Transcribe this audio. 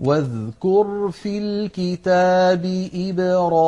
وَاذْكُرْ فِي الْكِتَابِ إِبْرَاهِيمَ.